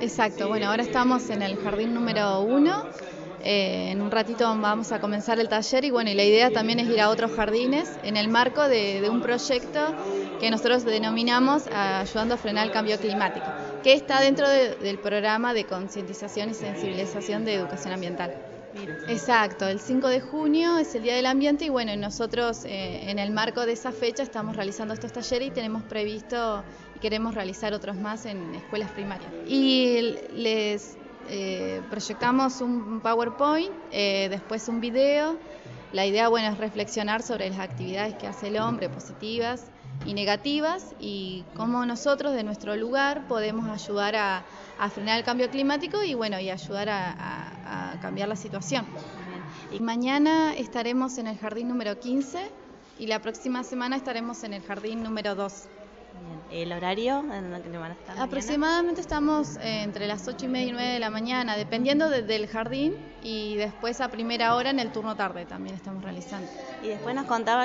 Exacto, bueno, ahora estamos en el jardín número uno. Eh, en un ratito vamos a comenzar el taller y bueno, y la idea también es ir a otros jardines en el marco de, un proyecto que nosotros denominamos Ayudando a frenar el cambio climático, que está dentro del programa de concientización y sensibilización de educación ambiental. Exacto, el 5 de junio es el Día del Ambiente y bueno, nosotros eh, en el marco de esa fecha estamos realizando estos talleres y tenemos previsto y queremos realizar otros más en escuelas primarias. Y les eh, proyectamos un PowerPoint, eh, después un video. La idea, bueno, es reflexionar sobre las actividades que hace el hombre, positivas y negativas, y cómo nosotros, de nuestro lugar, podemos ayudar a, frenar el cambio climático y, bueno, y ayudar a, cambiar la situación. Y mañana estaremos en el jardín número 15 y la próxima semana estaremos en el jardín número 2. ¿El horario en el que van a estar? Aproximadamente estamos eh, entre las 8 y media y 9 de la mañana, dependiendo del jardín y después a primera hora en el turno tarde también estamos realizando. Y después nos contaba